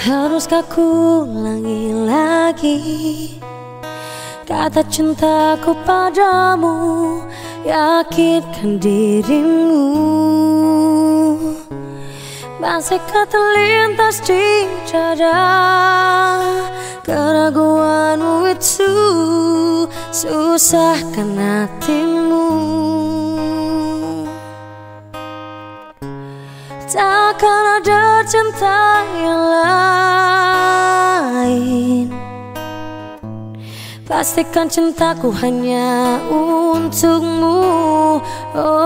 Haruskah ku ulangi lagi Kata cintaku padamu? Yakinkan dirimu. Masihkah terlintas di dada Keraguanmu itu Susahkan hatimu Takkan ada cinta yang lain. Pastikan cintaku hanya untukmu. Oh,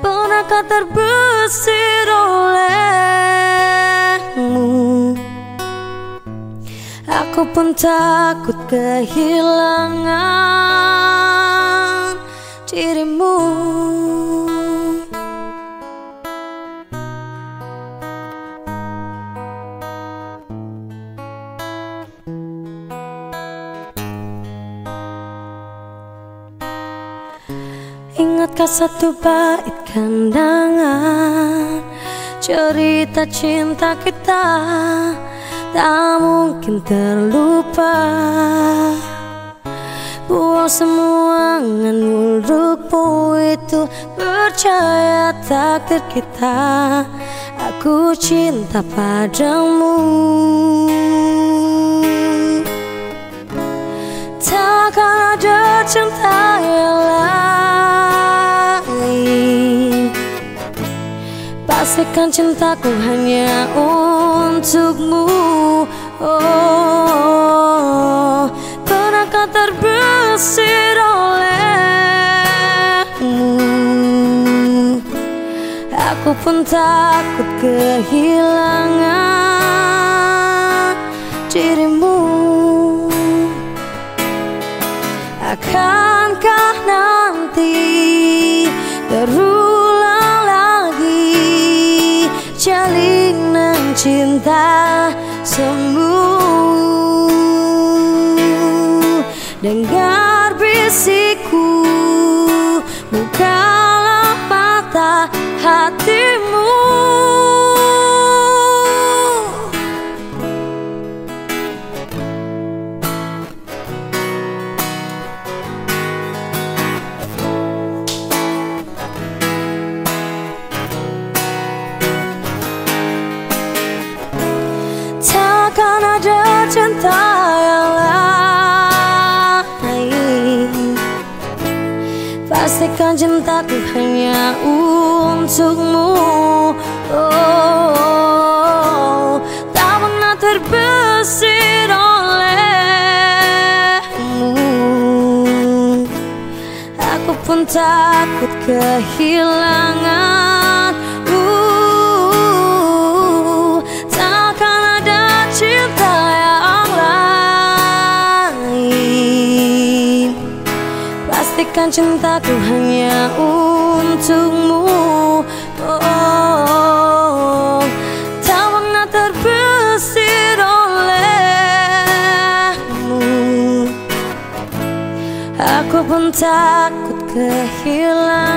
pernahkah terbesit olehmu? Aku pun takut kehilangan dirimu Ingatkah satu bait kandangan Cerita cinta kita Tak mungkin terlupa. Buang semua angan mulutmu itu Percaya takdir kita. Aku cinta padamu. Takkan ada cinta yang Pastikan cintaku hanya untukmu. Oh, pernahkah terbesit olehmu? Aku pun takut kehilangan dirimu cinta semu. Dengar bisikku Bukalah mata hatimu Pastikan cintaku hanya untukmu. Oh, Tak pernah terbesit olehmu. Aku pun takut kehilangan Pastikan cintaku hanya untukmu. Oh, Tak pernah terbesit olehmu. Aku pun takut kehilangan